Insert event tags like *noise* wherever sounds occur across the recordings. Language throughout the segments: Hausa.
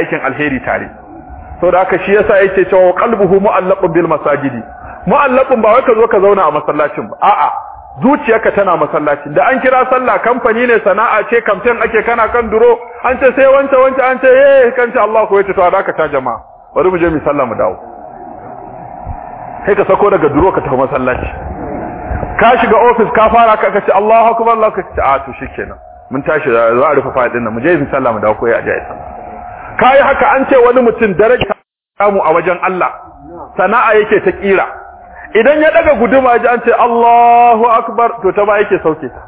aikin alheri tare. So da haka shi yasa yake cewa qalbuhu mu'allaqun bil masajidi. Mu'allaqun ba wai ka zo ka zauna a masallacin ba. A'a zuciyarka tana masallacin da an kira sallah kamfani ne sana'a ce kamfen ake kana kan duro an ce sai wance wance an ce eh kan ce Allah ko ya ce to a ta jama'a. Bari mu je mu sallah dawo. Sai ka sako daga duro ka tafi masallaci. Ka shiga office ka fara ka ce Allahu akbar Allah ka ce a shikenan. Mun tashi za a rufe faɗin nan. Mu je mu sallah dawo ko ya aje sallah. Kai haka an ce wani mutum daraja samu a wajen Allah sana'a yake ta kira idan ya daga guduma ji an ce Allahu akbar to ta ba yake sauke ta.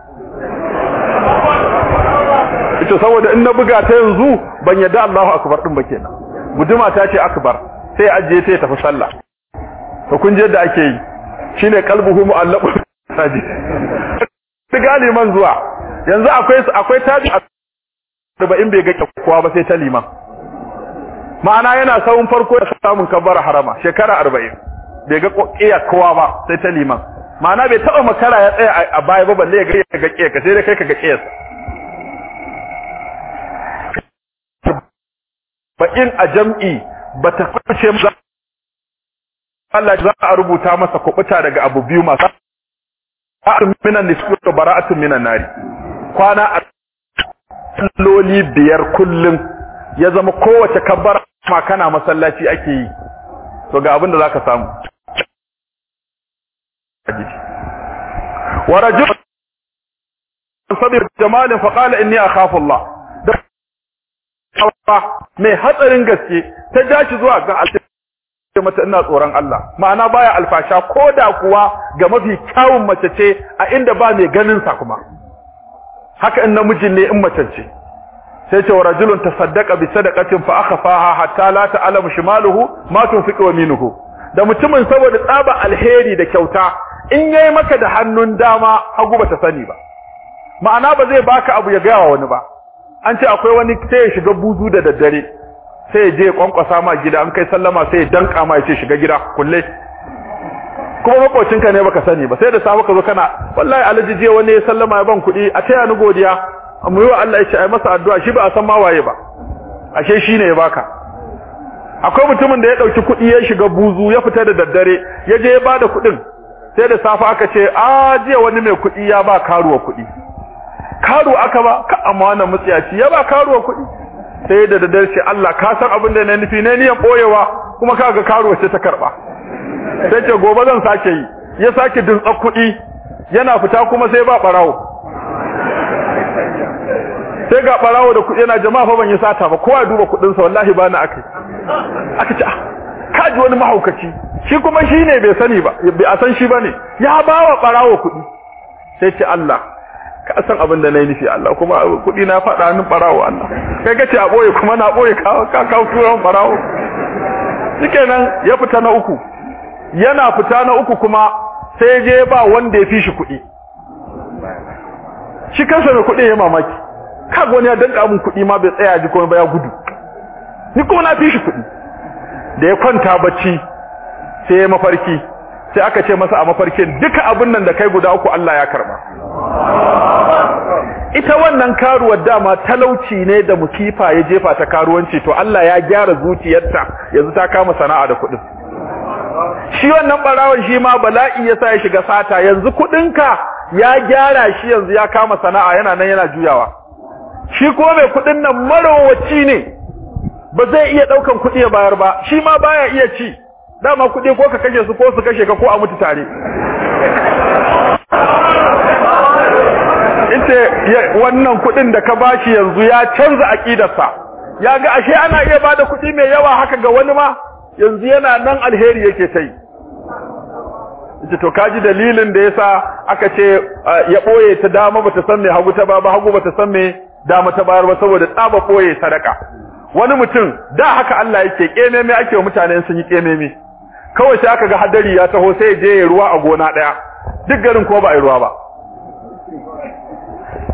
Ita saboda in na buga ta yanzu ban yadda Allahu akbar din ba kenan. Guduma ta ce akbar sai ajiye sai tafi sallah. To kun je da ake yi. Shine qalbuhu mu'allaqu saji galiman zuwa. Yanzu akwai akwai tabi in bai ga kowa ba sai ta liman. Ma'ana yana sawun farko da samun kabbara harama shekara arba'in. Bai ga kiya kowa ba sai ta liman. Ma'ana bai taba makara ya tsaya a baya ba balle ya ga ya ga kiya ka sai dai kai ka ga kiyarsa ba in a jam'i bata kuce mu Allah za a rubuta masa kubuta daga abu biyu masu. Ta'atun minan nisfi wa bara'atun minan nari. Kwana a salloli biyar kullum. Ya zama kowace kabbara ma kana masallaci ake yi. To ga abin da zaka samu. Wa rajul sabir jamalin fa qala inni akhafu Allah. Mai hatsarin gaske ta jashi zuwa ga Allah. Mata ina tsoron Allah. Ma'ana baya alfasha koda kuwa ga mafi kyawun mace ce a inda ba mai ganin sa kuma. Haka in namijin ne in mace ce. Sai ce wa rajulun tasaddaqa bi sadaqatin fa akhfaha hatta la ta'lamu shimaluhu ma tunfiqu yaminuhu. Da mutumin saboda tsaba alheri da kyauta in yayi maka da hannun dama hagu bata sani ba. Ma'ana ba zai baka abu ya ga wani ba. An ce akwai wani sai ya shiga buzu da daddare sai ya je kwankwasa ma gida an kai sallama sai ya danka ma ya ce shiga gida kulle. Kuma makocinka ne baka sani ba sai da safe ka zo kana wallahi alhaji je wani ya sallama ya ban kuɗi a taya ni godiya. Yi wa Allah ya ce ai masa addu'a shi ba a san ma waye ba. Ashe shi ne ya baka. Akwai mutumin da ya ɗauki kuɗi ya shiga buzu ya fita da daddare ya je ya ba da kuɗin. Sai da safe aka ce a jiya wani mai kuɗi ya ba karuwa kuɗi. Karuwa aka ba ka amma wannan mutsiyaci ya ba karuwa kuɗi. Sai da daddare ce Allah ka san abin da na nufi ne niyan boyewa kuma kaga karuwa ce ta karɓa sai ce gobe zan sake yi. Ya sake dintsa kuɗi yana fita kuma sai ba barawo sai ga barawo da kuɗi yana jama'a fa ban yi sata ba kowa duba kuɗin sa wallahi ba na akai aka ce ka ji wani mahaukaci. Shi kuma shi ne bai sani ba bai san shi ba ne ya bawa barawo kuɗi. Sai ce Allah ka san abin da na yi nufi Allah kuma kuɗi na faɗa hannun barawo Allah. Kai kace a ɓoye kuma na ɓoye ka ka kawo turan barawo shikenan ya fita na uku. Yana fita na uku kuma sai je ba wanda ya fi shi kuɗi. Shi kansa mai kuɗi ya mamaki. Kaga wani ya danka mun kuɗi ma bai tsaya ji kuma ba ya gudu. Ni kuma na fi shi kuɗi. Da ya kwanta bacci sai ya mafarki. Sai aka ce masa a mafarkin duka abin nan da kai guda uku Allah ya karɓa ita wannan karuwar dama talauci ne da musifa ya jefa ta karuwanci to Allah ya gyara zuciyarta yanzu ta kama sana'a da kuɗin. Shi wannan barawon shi ma bala'i ya sa ya shiga sata. Yanzu kuɗinka ya gyara shi yanzu ya kama sana'a yana nan yana juyawa. Shi kuma mai kuɗin nan marowaci ne ba zai iya ɗaukan kuɗi ya bayar ba shi ma baya iya ci. Dama kuɗi ko ka kashe su ko su kashe ka ko a mutu tare. Ita wannan kuɗin da ka bashi yanzu ya canza aƙidarsa. Ya ga ashe ana iya ba da kuɗi mai yawa haka ga wani ma yanzu yana nan alheri yake ta ita to kaji dalilin da yasa aka ce ya ɓoye ta dama bata san me hagu ta ba ba hagu bata san me dama ta bayar ba saboda tsaba ɓoye sadaka. Wani mutum da haka Allah yake kememe ake wa mutane sun yi kememe kawai sai aka ga hadari ya taho sai je ya ruwa a gona ɗaya duk garin ko ba a ruwa ba.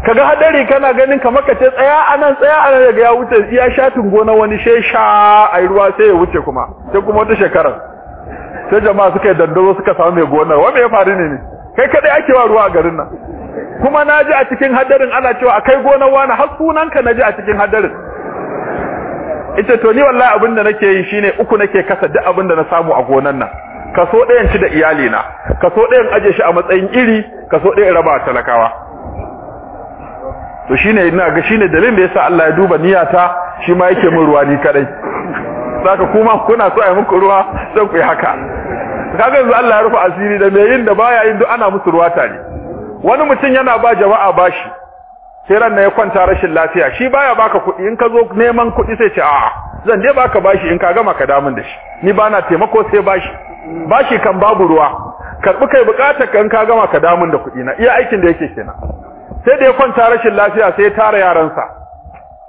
Kaga hadari kana ganin kamar ka tsaya a nan tsaya a nan daga ya wuce iya shatin gona wani sai sha ai ruwa sai ya wuce kuma. Sai kuma wata shekara sai jama'a suka yi dandaro suka samu mai gonar. Wanda ya faru ne ne? Kai kadai ake wa ruwa a garin nan. Kuma na ji a cikin hadarin ana cewa akai gonar wani har sunanka na ji a cikin hadarin. Ita to ni wallahi abin da nake yi shine uku nake kasa duk abin da na samu a gonan nan. Kaso ɗayan ci da iyali na kaso ɗayan aje shi a matsayin iri kaso ɗayan raba talakawa. To shine ina ga shine dalilin da yasa Allah ya duba niyyata shi ma yake min ruwa ni kadai. Saka kuma kuna so a yi muku ruwa sai ku yi haka. Kaga yanzu Allah ya rufe asiri da me yin da baya yin duk ana musu ruwa tare. Wani mutum yana ba jama'a bashi sai ran ya kwanta rashin lafiya shi baya baka kuɗi in ka zo neman kuɗi sai ce a'a zan dai baka bashi in ka gama ka damun da shi. Ni ba na taimako sai bashi. Bashi kan babu ruwa. Karbi kai buƙatar kan ka gama ka damun da kuɗi na iya aikin da yake kenan. Sai da ya kwanta rashin lafiya sai ya tara yaransa.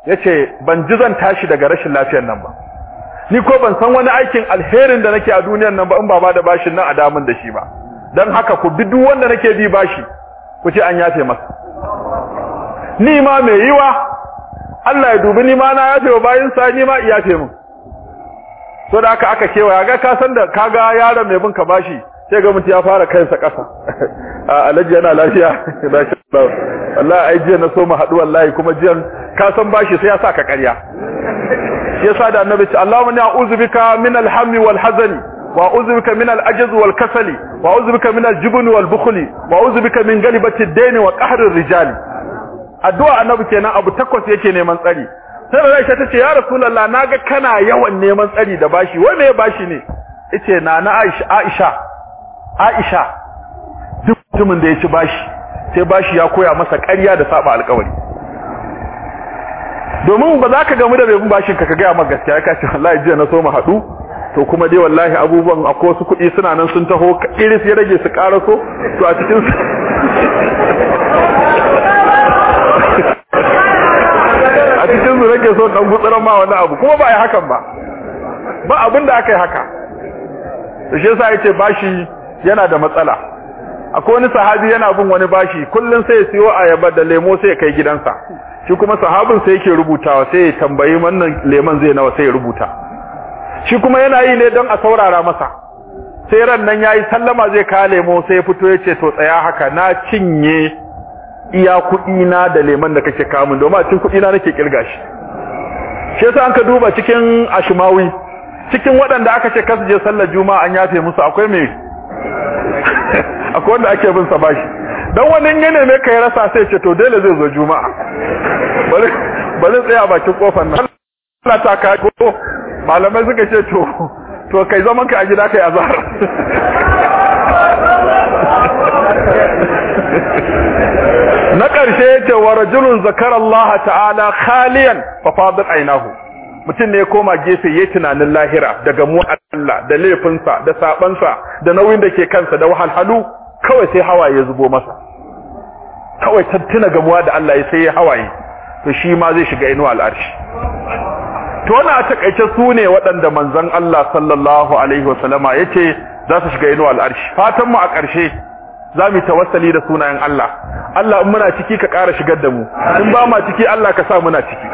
Yace ban ji zan tashi daga rashin lafiyar nan ba. Ni ko ban san wani aikin alherin da nake a duniyar nan ba in ba ba da bashin nan a damun da shi ba. Dan haka ku bi duk wanda nake bi bashi. Ku ce an yafe masa. Ni ma mai yiwa Allah ya dubi ni ma na yafe wa bayin sa ni ma iyafe mun. So da aka aka kewa ga ka san da kaga yaron mai bin ka bashi sai ga mutum ya fara kansa kasa *laughs* alhaji yana *laughs* lafiya. Wallahi ai jiya na so mu haɗu wallahi kuma jiyan ka san bashi sai ya sa ka ƙarya. Shi yasa da annabi ce Allahumma ni a'udhu bika min al-hammi wal hazani wa a'udhu bika min al-ajz wal kasali. Wa a'udhu bika min al-jubn wal bukhli wa a'udhu bika min galibati ad-dayn wa qahr ar-rijali addu'a annabi kenan abu takwas yake neman tsari sai Aisha tace ya Rasulullah na ga kana yawan neman tsari da bashi wai me bashi ne ya ce na na Aisha Aisha Aisha duk mutumin da ya ci bashi sai bashi ya koya masa ƙarya da saba alƙawari domin ba za ka gamu da bai bashin ka ka gaya maka gaskiya ka ce wallahi jiya na so mu haɗu to kuma dai wallahi abubuwan akwai wasu kuɗi suna nan sun taho iris ya rage su ƙaraso to a cikin su *laughs* a cikin su rage so dan gutsuran ma wani abu kuma ba a yi hakan ba. Ba abin da aka yi haka. Shi yasa ya ce bashi yana da matsala. Akwai wani sahabi yana bin wani bashi kullun sai ya siyo ayaba da lemo sai ya kai gidansa. Shi kuma sahabin sai yake rubutawa sai ya tambayi wannan leman zai nawa sai ya rubuta. Shi kuma yana yi ne don a saurara masa. Sai ran nan yayi sallama zai kawo lemo sai ya fito ya ce to tsaya haka na cinye iya kuɗi na da leman da kake kawo min domin a cikin kuɗi na nake ƙirga shi. Shi yasa an ka duba cikin ashmawi cikin waɗanda aka ce kasu je sallar juma'a an yafe musu akwai me? *laughs* Akwai wanda ake bin sa bashi. Dan wani ya neme ka ya rasa sai ce to dole zai zo juma'a. *laughs* Bari bari tsaya bakin ƙofar nan. Allah ta ka ko malamai suka ce to to kai zaman ka a gida kai azhar. Na ƙarshe ya ce wa rajulun zakara Allah ta'ala khaliyan fa fadat aynahu mutum ne ya koma gefe yayi tunanin lahira daga mu Allah da laifinsa da sabansa da nauyin da ke kansa da wahalhalu kawai sai hawaye zubo masa. Kawai tattuna gamuwa da Allah ya hawaye to shi ma zai shiga inuwa al'arshi. To wannan a taƙaice su ne waɗanda manzon Allah sallallahu alaihi wasallama ya ce za su shiga inuwa al'arshi. Fatan mu a ƙarshe za mu tawassali da sunayen Allah. Allah in muna ciki ka ƙara shigar da mu. In ba ma ciki Allah ka sa muna ciki.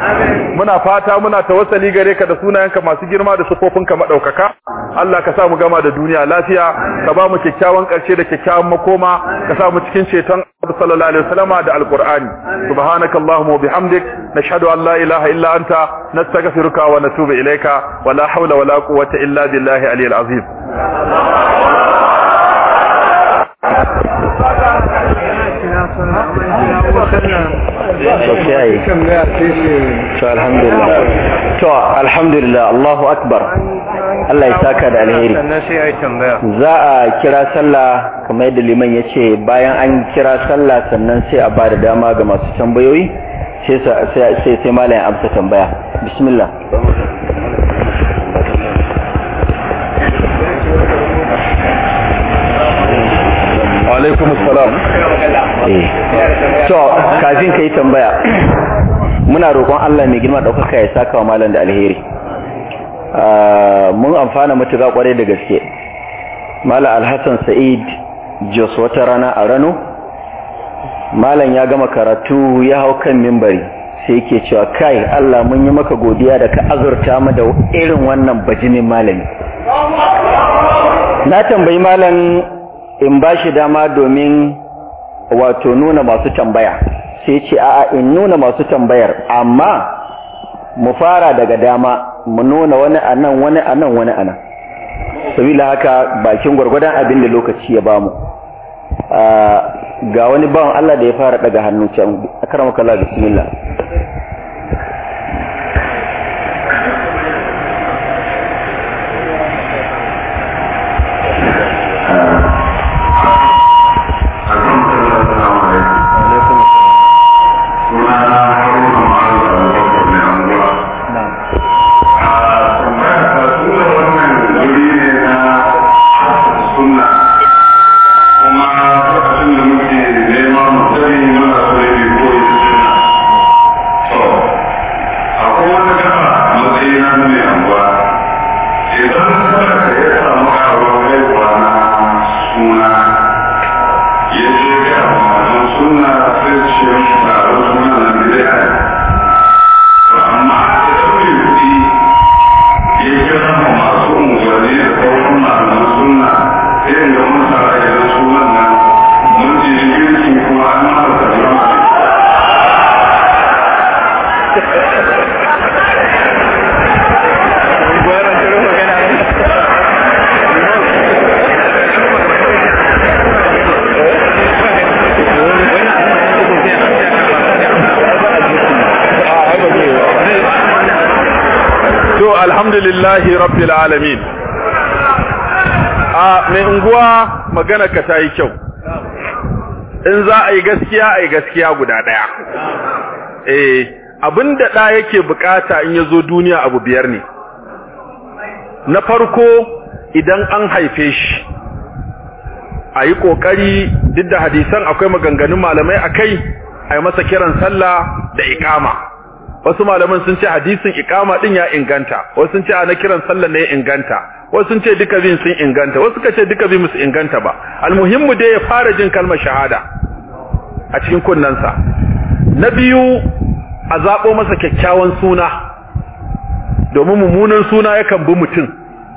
Muna fata muna tawassali gare ka da sunayenka masu girma da sufofinka madaukaka Allah ka sa mu gama da duniya lafiya ka ba mu kyakkyawan ƙarshe da kyakkyawan makoma ka sa mu cikin ceton Abu sallallahu alaihi wasallama da alqur'ani. Subhanakallahumma wa bihamdik nashhadu an la ilaha illa anta nastaghfiruka wa natubu ilayka wa la hawla wa la quwwata illa billahi aliyil azim. To alhamdulillah. To alhamdulillah Allahu akbar. Allah ya saka da alheri. Za a kira sallah kamar yadda liman ya ce bayan an kira sallah sannan sai a ba da dama ga masu tambayoyi sai sai malayin amsa tambaya. Bismillah. Alaikum assalam. To kafin kai tambaya muna roƙon Allah mai girma ɗaukaka ya saka wa malam da alheri. Mun amfana mutuka ƙwarai da gaske. Malam alhassan sa'id jos wata rana a rano malam ya gama karatu ya hau kan mimbari sai yake cewa kai Allah mun yi maka godiya da ka azurta mu da irin wannan bajimin malami. Na tambayi malam in ba shi dama domin wato nuna masu tambaya. Sai ce a'a in nuna masu tambayar amma mu fara daga dama mu nuna wani a nan wani a nan wani a nan sabila haka bakin gwargwadon abin da lokaci ya ba mu. Ga wani bawan Allah da ya fara daga hannu can. Akramaka Allah bismillah. Alhamdulillahi rabbil alamin. A mai unguwa magana ka ta yi kyau. In za a yi gaskiya a yi gaskiya guda ɗaya. Eh abin da ɗa yake buƙata in ya zo duniya abu biyar ne. Na farko idan an haife shi a yi ƙoƙari duk da hadisan akwai maganganun malamai a kai a yi masa kiran sallah da iƙama. Wasu malaman sun ce hadisin iqama din ya inganta wasu sun ce ana kiran sallah ne ya inganta wasu sun ce duka bin sun inganta wasu suka ce duka bin musu inganta ba. Almuhimmu dai ya fara jin kalmar shahada a cikin kunnansa na biyu a zabo masa kyakkyawan suna domin mummunan suna yakan bi mutum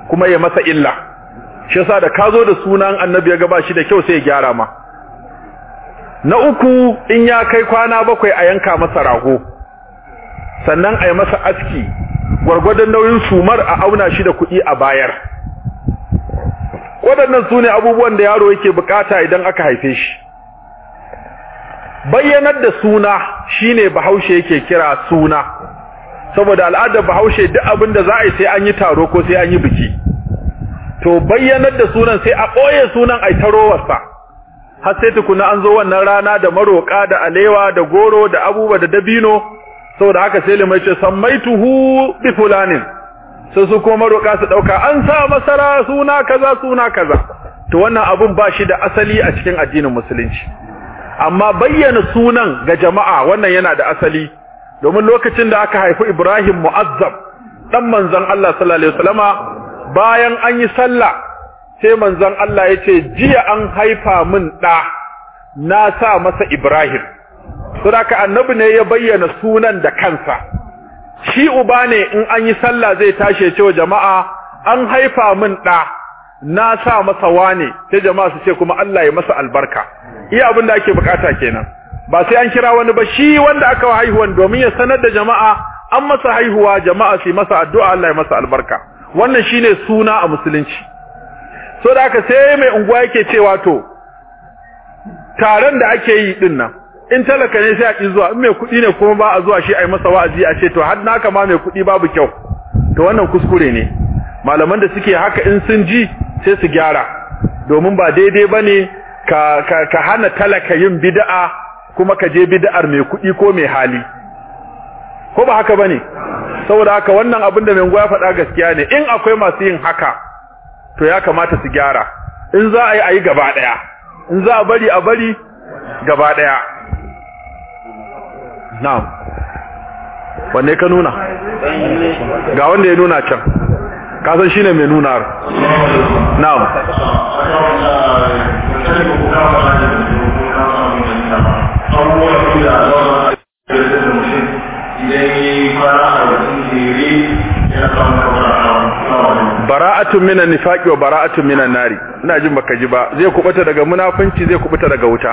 kuma ya masa illa. Shi yasa da ka zo da sunan annabi ya ga ba shi da kyau sai ya gyara ma. Na uku in ya kai kwana bakwai a yanka masa rago. Sannan a yi masa aski gwargwadon nauyin sumar a auna shi da kuɗi a bayar. Waɗannan su ne abubuwan da yaro yake buƙata idan aka haife shi. Bayyanar da suna shine bahaushe yake kira suna. Saboda al'adar bahaushe duk abin da za a yi sai an yi taro ko sai an yi biki. To bayyanar da sunan sai a ɓoye sunan a tarowarsa har sai tukuna an zo wannan rana da maroƙa da alewa da goro da abubuwa da dabino saboda haka sai limai ce sammaituhu bi fulanin. Sai su kuma maroƙa su ɗauka an sa masara suna kaza suna kaza. To wannan abun ba shi da asali a cikin addinin musulunci. Amma bayyana sunan ga jama'a wannan yana da asali. Domin lokacin da aka haifi Ibrahim Mu'azzam dan manzon Allah sallallahu alaihi wasallama bayan an yi sallah sai manzon Allah ya ce jiya an haifa min ɗa na sa masa Ibrahim. Saboda annabi ne ya bayyana sunan da kansa. Shi uba ne in an yi sallah zai tashi ya ce wa jama'a an haifa min ɗa na sa masa wane. Sai jama'a su ce kuma Allah ya masa albarka. Iya abin da ake buƙata kenan. Ba sai an kira wani ba shi wanda aka wa haihuwan domin ya sanar da jama'a an masa haihuwa jama'a su masa addu'a Allah ya masa albarka. Wannan shine suna a musulunci. So da sai mai unguwa yake cewa to taron da ake yi ɗin nan in talaka ne sai a ki zuwa in mai kuɗi ne kuma ba a zuwa shi a yi masa wa'azi a ce to har naka ma mai kuɗi babu kyau. To wannan kuskure ne. Malaman da suke haka in sun ji sai su gyara. Domin ba daidai ba ne ka ka, ka hana talaka yin bid'a kuma ka je bid'ar mai kuɗi ko mai hali. Ko ba haka ba ne saboda haka wannan abin da mai ya faɗa gaskiya ne. In akwai masu yin haka to ya kamata su gyara. In za a yi a yi gaba ɗaya. In za a bari a bari gaba ɗaya. Na'am. Wanne ka nuna? Ga wanda ya nuna can. Kasan shine mai nuna na'am. Bara'atun minan nifaqi wa bara'atun minan nari. Ina jin baka ji ba. Zai kubuta daga munafunci zai kubuta daga wuta.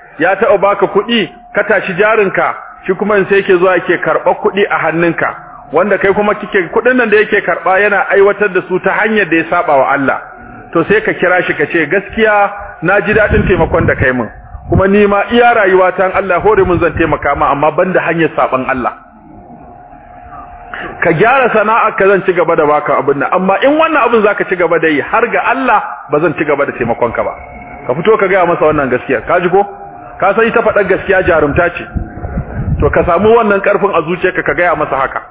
ya taɓa baka kuɗi ka tashi jarinka shi kuma sai yake zuwa yake karɓar kuɗi a hannunka. Wanda kai kuma kike kuɗin nan da yake karɓa yana aiwatar da su ta hanyar da ya saba wa Allah. To sai ka kira shi ka ce gaskiya na ji daɗin taimakon da kai min kuma ni ma iya rayuwa ta Allah hore mun zan taimaka ma amma banda hanyar saban Allah. Ka gyara sana'a ka zan ci gaba da baka abin nan. Amma in wannan abin zaka ci gaba da yi har ga Allah ba zan ci gaba da taimakon ka ba. Ka fito ka gaya masa wannan gaskiya. Ka ji ko? Ka san ita faɗar gaskiya jarumta ce. To ka samu wannan ƙarfin a zuciyarka ka gaya masa haka.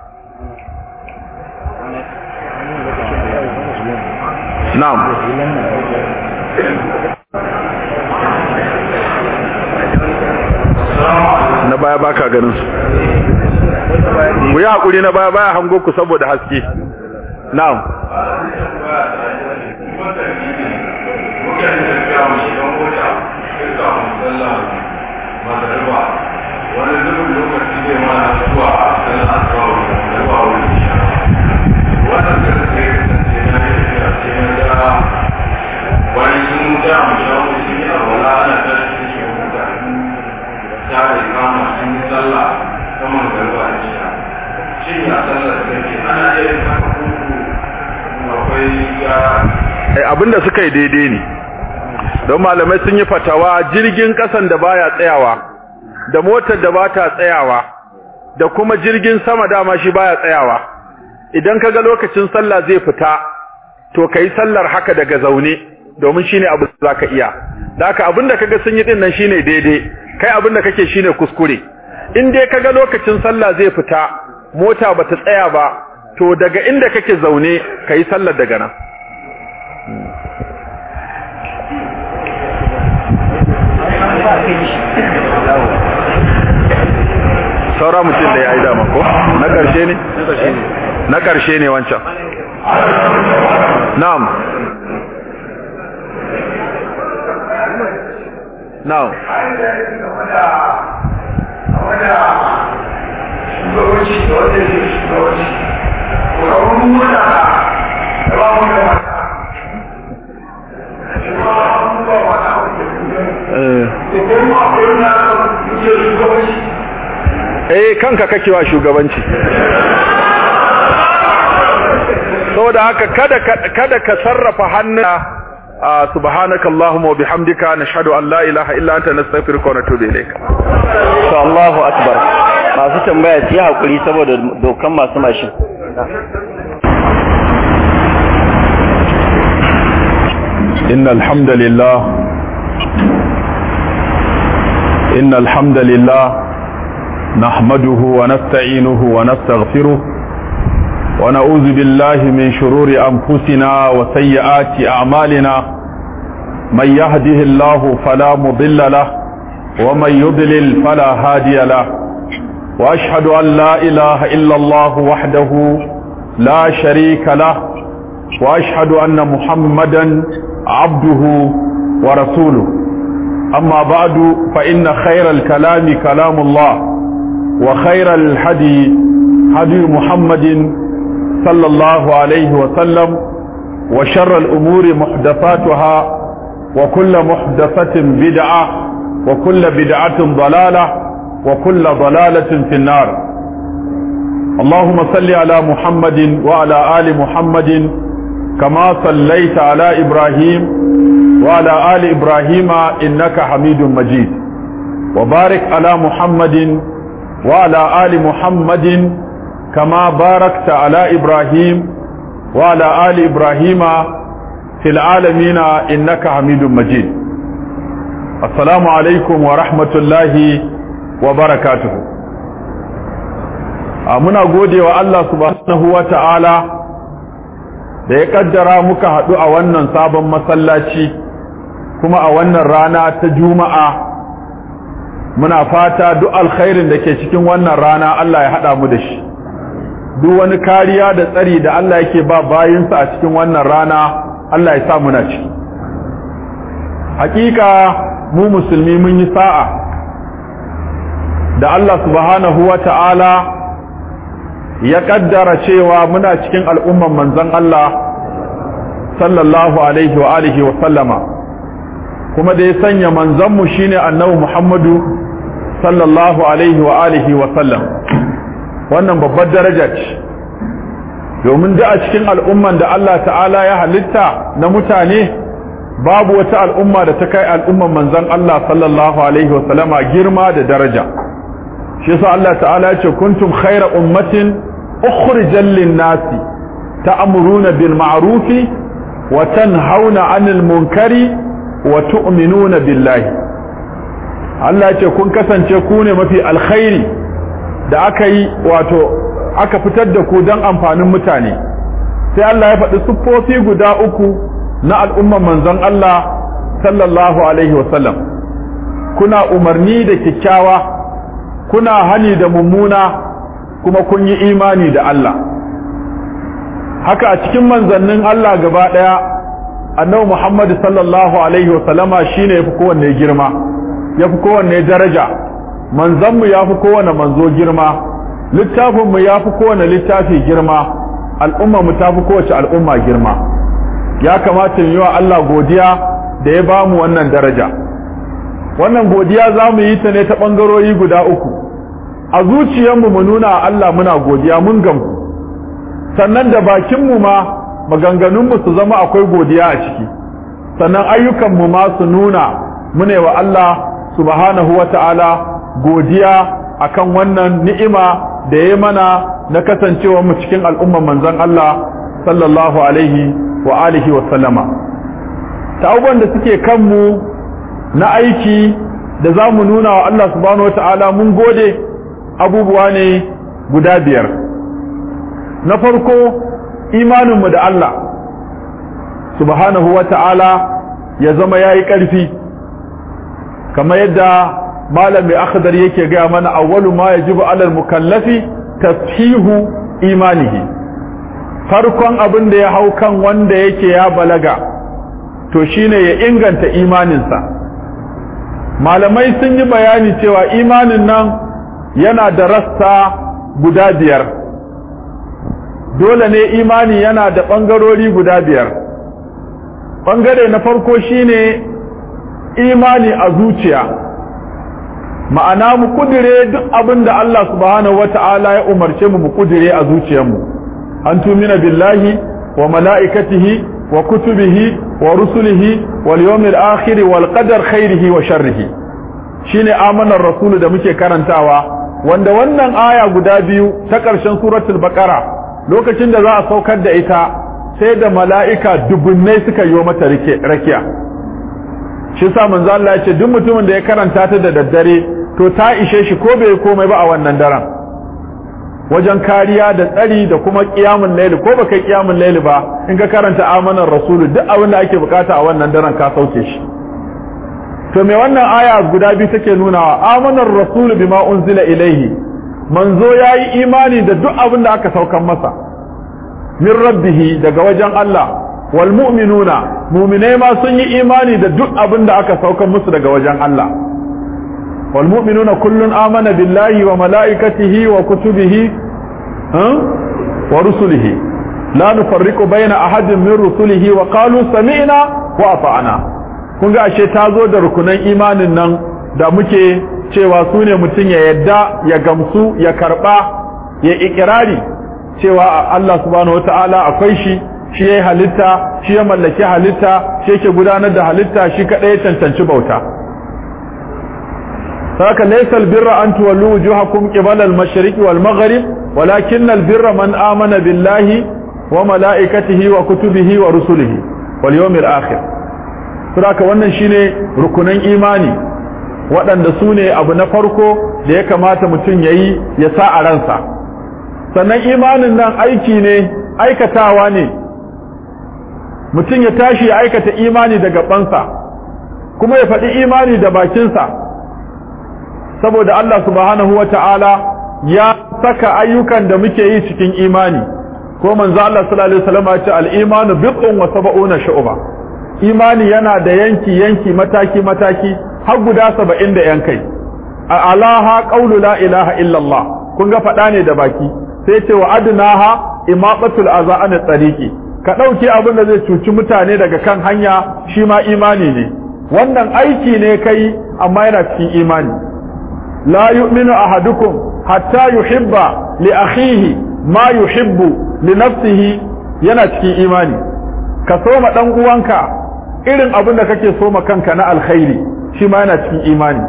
Na'am. Na baya baka ganin su. Ku yi haƙuri na baya baya hango ku saboda haske. Na'am. Daidai ne. Don malamai sun yi fatawa jirgin kasan da baya tsayawa da motar da ba ta tsayawa da kuma jirgin sama dama shi baya tsayawa. Idan kaga lokacin sallah zai fita to kai sallar haka daga zaune domin shine abu zaka iya. Da haka abin da kaga sun yi ɗin nan shine daidai kai abin da kake shine kuskure. In dai kaga lokacin sallah zai fita mota bata tsaya ba to daga inda kake zaune kai sallar daga nan. Saura mutum da ya yi dama ko? Na ƙarshe ne? Na ƙarshe ne. Wancan. Na'am. Na'am. Shugabanci eh kanka kake wa shugabanci saboda haka kada kada ka sarrafa hannuna subhanaka allahumma wa bihamdika nashhadu an la ilaha illa anta nastaghfiruka wa natubu ilayka to Allahu akbar masu tambaya su yi hakuri saboda dokan masu mashin إن الحمد لله إن الحمد لله نحمده ونستعينه ونستغفره ونعوذ بالله من شرور أنفسنا وسيئات أعمالنا من يهده الله فلا مضل له ومن يضلل فلا هادي له وأشهد أن لا إله إلا الله وحده لا شريك له وأشهد أن محمدا عبده ورسوله. أما بعد فإن خير الكلام كلام الله. وخير الحدي هدي محمد صلى الله عليه وسلم وشر الأمور محدثاتها وكل محدثة بدعة وكل بدعة ضلالة وكل ضلالة في النار اللهم صل على محمد وعلى آل محمد كما صليت على إبراهيم وعلى آل إبراهيم إنك حميد مجيد وبارك على محمد وعلى آل محمد كما باركت على إبراهيم وعلى آل إبراهيم في العالمين إنك حميد مجيد السلام عليكم ورحمة الله وبركاته muna gode wa Allah subhanahu wa ta'ala da ya kaddara muka haɗu a wannan sabon masallaci kuma a wannan rana ta juma'a muna fata duk alkhairin da ke cikin wannan rana Allah ya haɗa mu da shi. Duk wani kariya da tsari da Allah yake ba bayinsa a cikin wannan rana Allah ya sa muna ciki. Hakika mu musulmi mun yi sa'a da Allah subhanahu wa ta'ala ya kaddara cewa muna cikin al'umman manzon Allah sallallahu alaihi wa alihi wa sallama. Kuma da ya sanya manzanmu shine annabi Muhammadu sallallahu alaihi wa alihi wa sallam. Wannan babbar daraja ce. Domin da a cikin al'umman da Allah ta'ala ya halitta na mutane babu wata al'umma da ta kai al'umman manzon Allah sallallahu alaihi wa sallama girma da daraja. Shi yasa Allah ta'ala ya ce kuntum khayra ummatin ukhrijal lin-nasi ta'muruna bil ma'rufi wa tanhauna 'anil munkari wa tu'minuna billahi. Allah ce kun kasance ku ne mafi alkhairi da aka yi wato aka fitar da ku don amfanin mutane. Sai Allah ya faɗi siffofi guda uku na al'umman manzon Allah sallallahu alaihi wasallam kuna umarni da kyakkyawa kuna hani da mummuna kuma kun yi imani da Allah. Haka a cikin manzannin Allah gaba ɗaya annabi Muhammad sallallahu alaihi wasallama shine yafi kowanne girma yafi kowanne daraja. Manzanmu yafi kowanne manzo girma littafinmu yafi kowanne littafi girma al'umma mu tafi kowace al'umma girma. Ya kamata yi wa Allah godiya da ya ba mu wannan daraja. Wannan godiya za mu yi ta ne ta ɓangarori guda uku. A zuciyarmu mu nuna Allah muna godiya mun gamsu. Sannan da bakinmu ma maganganunmu su zama akwai godiya a ciki. Sannan ayyukanmu ma su nuna mune wa Allah subhanahu wa ta'ala godiya akan wannan ni'ima da ya mana na kasancewa mu cikin al'umman manzon Allah sallallahu alaihi wa alihi wa sallama. Ta abubuwan da suke kanmu na aiki da za mu nuna wa Allah subhanahu wa ta'ala mun gode abubuwa ne guda biyar. Na farko imaninmu da Allah subhanahu wa ta'ala ya zama ya yi ƙarfi. Kamar yadda malam mai akhdar yake gaya mana awwalu ma yajibu alal mukallafi tashihu imanihi. Farkon abin da ya hau kan wanda yake ya balaga to shine ya inganta imaninsa. Malamai sun yi bayani cewa imanin nan yana da rassa guda biyar. Dole ne imani yana da ɓangarori guda biyar. Ɓangare na farko shine imani a zuciya. Ma'ana mu kudire duk abin da Allah subhanahu wata'ala ya umarce mu mu kudire a zuciyarmu. An tumina billahi wa mala'ikatihi wa kutubihi wa rusulihi wal yawmil akhir wal qadar khairihi wa sharrihi. Shine amanar rasulu da muke karantawa wanda wannan aya guda biyu ta ƙarshen suratul baqara. Lokacin da za a saukar da ita sai da mala'ika dubunnai suka yi mata rakiya. Shi sa manzo Allah ya ce duk mutumin da ya karanta ta da daddare to ta ishe shi ko bai komai ba a wannan daren. Wajen kariya da tsari da kuma kiyamun laili ko baka kiyamun laili ba in ka karanta amanar rasulu duk abin da ake buƙata a wannan daren ka sauke shi. To me wannan aya guda biyu take nunawa? Amanar rasulu bima unzila ilaihi. Manzo yayi imani da duk abin da aka saukan masa. Min rabbihi daga wajen Allah. Wal mu'minuna mu'minai ma sun yi imani da duk abin da aka saukan musu daga wajen Allah. Wal mu'minuna kullun amana billahi wa malaikatihi wa kutubihi wa rusulihi. La nufarriqu baina ahadin min rusulihi wa qalu sami'na wa ata'na. Kun ga ashe ta zo da rukunan imanin nan da muke cewa su ne mutum ya yadda ya gamsu ya karɓa ya ikirari cewa Allah subhanahu wata'ala akwai shi shi ya halitta shi ya mallaki halitta shi yake gudanar da halitta shi kaɗai cancanci bauta. Saka laysal birra an tuwallu wujuhakum qibala al-mashriq wal maghrib walakinnal birra man amana billahi wa mala'ikatihi wa kutubihi wa rusulihi wal yawmil akhir. Saboda wannan shine rukunan imani. Waɗanda su ne abu na farko da ya kamata mutum ya yi ya sa a ransa. Sannan imanin nan aiki ne aikatawa ne. Mutum ya tashi ya aikata imani da gabansa kuma ya faɗi imani da bakinsa. Saboda Allah subhanahu wa ta'ala ya saka ayyukan da muke yi cikin imani. Ko manzo Allah sallallahu alaihi wasallam ya ce al-imanu bid'un wa sab'una shu'ba. Imani yana da yanki yanki mataki mataki har guda 70 da yan kai. A alaha qawlu la ilaha illa Allah kun ga faɗa ne da baki. Sai ce wa adnaha imaqatul aza an tariqi ka ɗauke abin da zai cuci mutane daga kan hanya shi ma imani ne. Wannan aiki ne kai amma yana cikin imani. La yu'minu ahadukum hatta yuhibba li akhihi ma yuhibbu li nafsihi. Yana cikin imani. Ka soma dan uwanka irin abin da kake soma kanka na alkhairi. Shi ma yana cikin imani.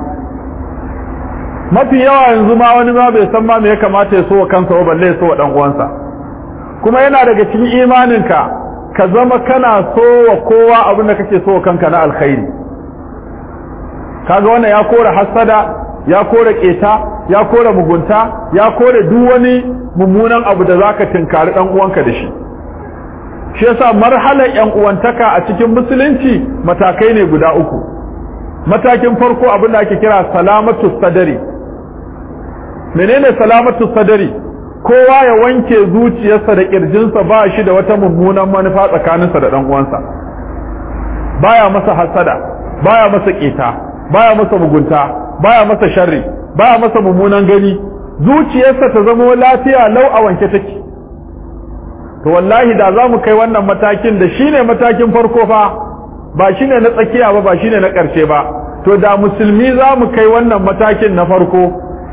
Mafi yawa yanzu ma wani ma bai san ma me ya kamata ya so wa kansa ba balle ya so wa dan uwansa. Kuma yana daga cikin imaninka ka zama kana so wa kowa abin da kake so wa kanka na alkhairi. Kaga wannan ya kore hasada ya kore keta ya kore mugunta ya kore duk wani mummunan abu da zaka tinkari dan uwanka da shi. Shi yasa marhalar yan uwantaka a cikin musulunci matakai ne guda uku. Matakin farko abin da ake kira salamatu sadari. Menene salamatu sadari? Kowa ya wanke zuciyarsa da kirjinsa ba shi da wata mummunan manufa tsakaninsa da dan uwansa. Baya masa hasada baya masa keta baya masa mugunta baya masa sharri baya masa mummunan gani. Zuciyarsa ta zama lafiya lau a wanke take. To wallahi da za mu kai wannan matakin da shine matakin farko fa ba shine na tsakiya ba ba shine na ƙarshe ba. To da musulmi za mu kai wannan matakin na farko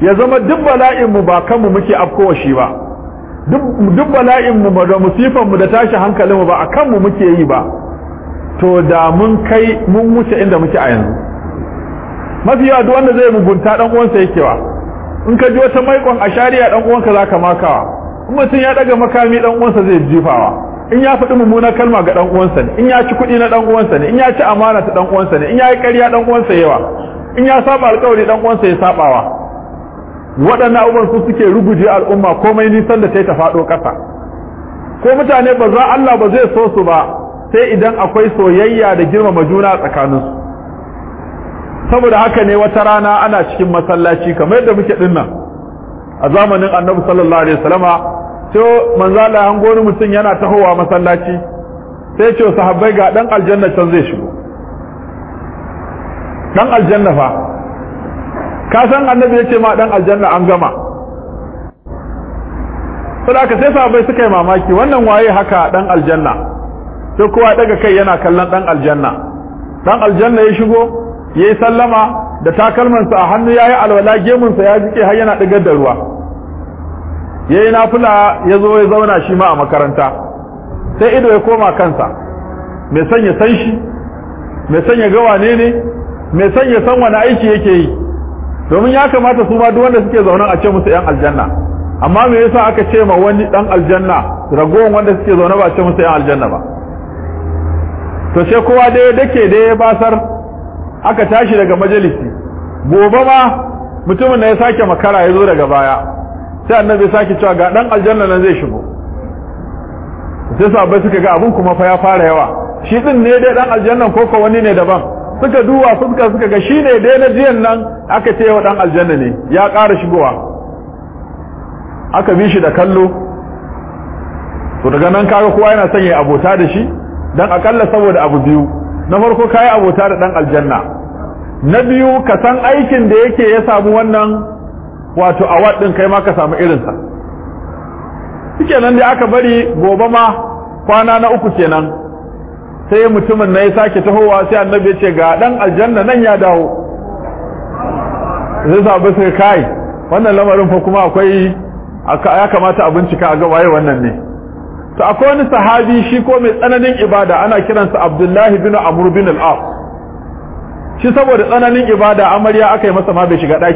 ya zama duk bala'in mu ba kanmu muke afkowa shi ba. Duk bala'in mu da musifan mu da tashi hankalin mu ba a kanmu muke yi ba. To da mun kai mun wuce inda muke a yanzu. Mafi yawa duk wanda zai mugunta dan uwansa yake wa. In ka ji wata maikon a shari'a dan uwanka zaka makawa. In mutum ya daga makami dan uwansa zai jifawa in ya faɗi mummunar kalma ga dan uwansa ne in ya ci kuɗi na dan uwansa ne in ya ci amana ta dan uwansa ne in ya yi ƙarya dan uwansa yawa in ya saba alƙawari dan uwansa ya sabawa waɗannan abubuwan su suke ruguje al'umma komai nisan da ta ta faɗo ƙasa. Ko mutane ba za Allah ba zai so su ba sai idan akwai soyayya da girmama juna tsakaninsu. Saboda haka ne wata rana ana cikin masallaci kamar yadda muke ɗin nan a zamanin annabi sallallahu alaihi wasallama sai manzo Allah an goni mutum yana tahowa masallaci. Sai ce sahabbai ga dan aljanna can zai shigo. Dan aljanna fa. Ka san annabi ya ce ma dan aljanna an gama. Saboda sai sahabbai suka yi mamaki wannan waye haka dan aljanna? Sai kowa daga kai yana kallon dan aljanna. Dan aljanna ya shigo ya yi sallama da takalmansa a hannu ya yi alwala gemunsa ya jike har yana ɗigar da ruwa. Ya yi nafula ya zo ya zauna shi ma a makaranta. Sai ido ya koma kansa. Mai son ya san shi mai son ya ga wane ne mai son ya san wani aiki yake yi. Domin ya kamata su ma duk wanda suke zaune a ce musu yan aljanna. Amma me yasa aka ce ma wani dan aljanna ragowar wanda suke zaune ba ce musu yan aljanna ba? To sai kowa dai dake dai ya basar aka tashi daga majalisi. Gobe ma mutumin da ya sake makara ya zo daga baya. Sai annabi sake cewa ga dan aljanna nan zai shigo. Sai sahabbai suka ga abun kuma fa ya fara yawa. Shi din ne dai dan aljanna ko ko wani ne daban? Suka duwa suka suka ga shi ne dai na jiyan nan aka ce wa dan aljanna ne ya ƙara shigowa. Aka bi shi da kallo. To daga nan kaga kowa yana son ya abota da shi dan akalla saboda abu biyu. Na farko kayi abota da dan aljanna. Na biyu ka san aikin da yake ya samu wannan wato awad din kai ma ka samu irinsa. Shike nan da aka bari gobe ma kwana na uku kenan. Sai mutumin na ya sake tahowa sai annabi ya ce ga dan aljanna nan ya dawo. Sai sabu sai kai wannan lamarin fa kuma akwai ya kamata a bincika a ga waye wannan ne. To akwai wani sahabi shi ko mai tsananin ibada ana kiransa Abdullahi bin Amr bin al-As. Shi saboda tsananin ibada amarya aka yi masa ma bai shiga